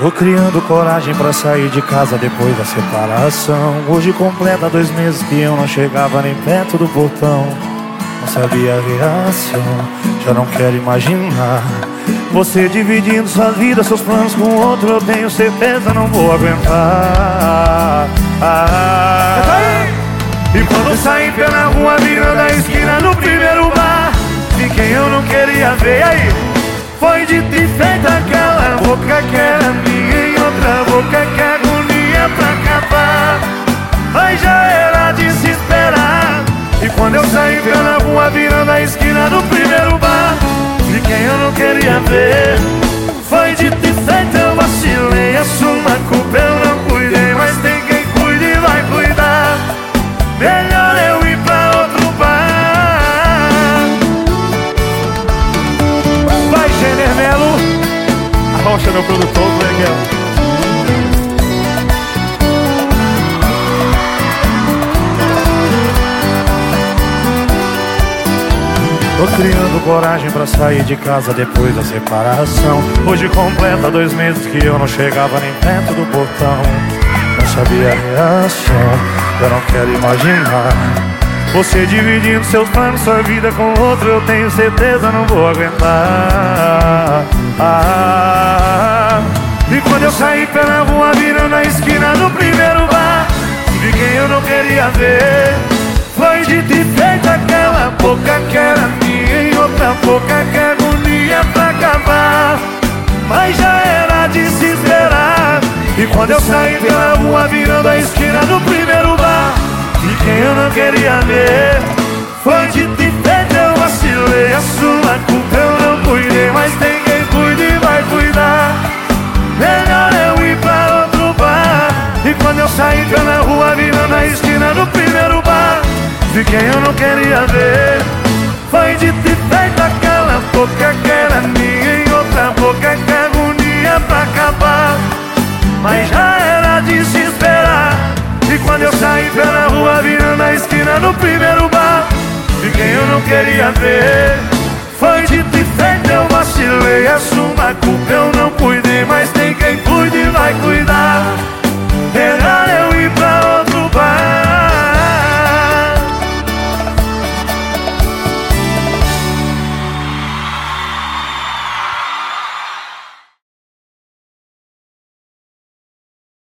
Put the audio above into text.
Tô criando coragem pra sair de casa depois da separação. Hoje completa dois meses que eu não chegava nem perto do portão. Não sabia a reação, já não quero imaginar. Você dividindo sua vida, seus planos com outro, eu tenho certeza não vou aguentar. E quando saí pela rua, virando a esquina no primeiro bar, de quem eu não queria ver, aí foi de e feito aquela boca que era quando eu saí pela rua, virando a esquina do primeiro bar, de quem eu não queria ver, foi de e feito eu vacilei. Assumo a culpa, eu não cuidei, mas tem quem cuide e vai cuidar. Melhor eu ir pra outro bar. Vai, Jenner Melo. Arrocha meu produtor, como Tô criando coragem pra sair de casa depois da separação. Hoje completa dois meses que eu não chegava nem perto do portão. Não sabia a reação, eu não quero imaginar. Você dividindo seus planos, sua vida com outro, eu tenho certeza não vou aguentar. Ah, e quando eu saí pela rua, virando a esquina do primeiro bar, vi quem eu não queria ver. Foi de e feito aquela boca Mas já era de se esperar. E quando eu saí pela rua, virando a esquina do primeiro bar, de quem eu não queria ver. Foi de e feito, eu vacilei. A sua culpa eu não cuidei, mas tem quem cuide e vai cuidar. Melhor eu ir pra outro bar. E quando eu saí pela rua, virando a esquina do primeiro bar, de quem eu não queria ver. Foi de e acabar. Mas já era de se esperar. E quando eu saí pela rua, virando a esquina do primeiro bar, de quem eu não queria ver.